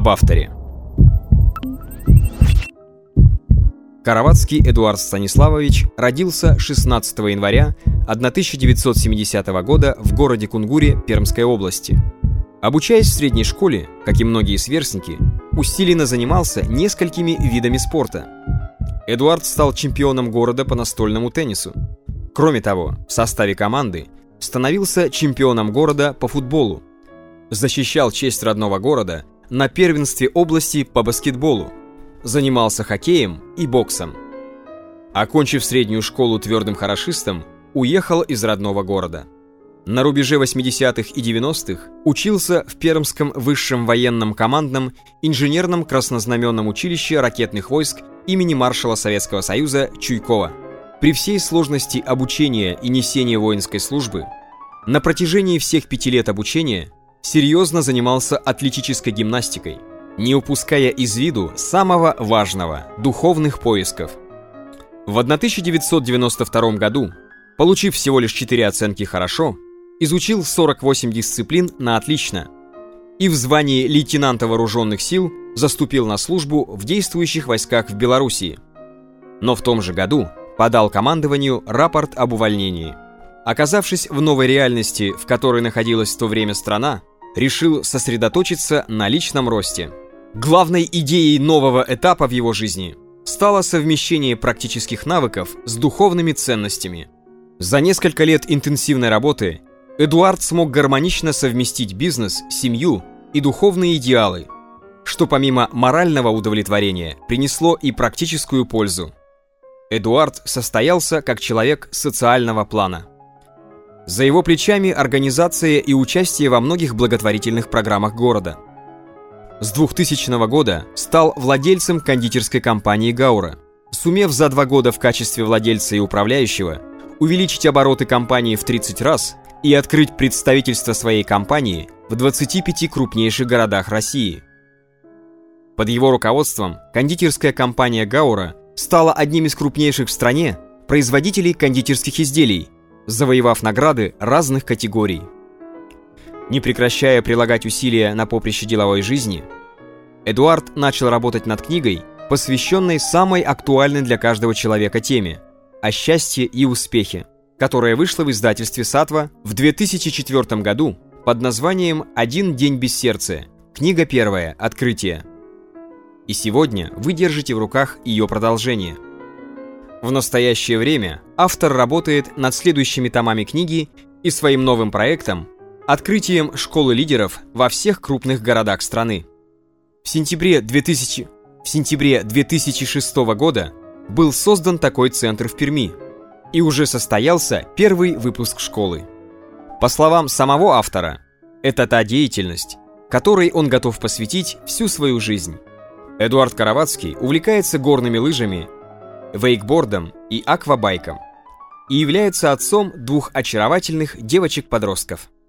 Об авторе. Караватский Эдуард Станиславович родился 16 января 1970 года в городе Кунгуре Пермской области. Обучаясь в средней школе, как и многие сверстники, усиленно занимался несколькими видами спорта. Эдуард стал чемпионом города по настольному теннису. Кроме того, в составе команды становился чемпионом города по футболу. Защищал честь родного города на первенстве области по баскетболу. Занимался хоккеем и боксом. Окончив среднюю школу твердым хорошистом, уехал из родного города. На рубеже 80-х и 90-х учился в Пермском высшем военном командном инженерном краснознаменном училище ракетных войск имени маршала Советского Союза Чуйкова. При всей сложности обучения и несения воинской службы, на протяжении всех пяти лет обучения серьезно занимался атлетической гимнастикой, не упуская из виду самого важного – духовных поисков. В 1992 году, получив всего лишь 4 оценки «хорошо», изучил 48 дисциплин на «отлично» и в звании лейтенанта вооруженных сил заступил на службу в действующих войсках в Белоруссии. Но в том же году подал командованию рапорт об увольнении. Оказавшись в новой реальности, в которой находилась в то время страна, решил сосредоточиться на личном росте. Главной идеей нового этапа в его жизни стало совмещение практических навыков с духовными ценностями. За несколько лет интенсивной работы Эдуард смог гармонично совместить бизнес, семью и духовные идеалы, что помимо морального удовлетворения принесло и практическую пользу. Эдуард состоялся как человек социального плана. За его плечами организация и участие во многих благотворительных программах города. С 2000 года стал владельцем кондитерской компании «Гаура», сумев за два года в качестве владельца и управляющего увеличить обороты компании в 30 раз и открыть представительство своей компании в 25 крупнейших городах России. Под его руководством кондитерская компания «Гаура» стала одним из крупнейших в стране производителей кондитерских изделий, завоевав награды разных категорий. Не прекращая прилагать усилия на поприще деловой жизни, Эдуард начал работать над книгой, посвященной самой актуальной для каждого человека теме – о счастье и успехе которая вышла в издательстве «Сатва» в 2004 году под названием «Один день без сердца». Книга первая. Открытие. И сегодня вы держите в руках ее продолжение. В настоящее время автор работает над следующими томами книги и своим новым проектом «Открытием школы лидеров во всех крупных городах страны». В сентябре 2000... В сентябре 2006 года был создан такой центр в Перми – и уже состоялся первый выпуск школы. По словам самого автора, это та деятельность, которой он готов посвятить всю свою жизнь. Эдуард Караватский увлекается горными лыжами, вейкбордом и аквабайком и является отцом двух очаровательных девочек-подростков –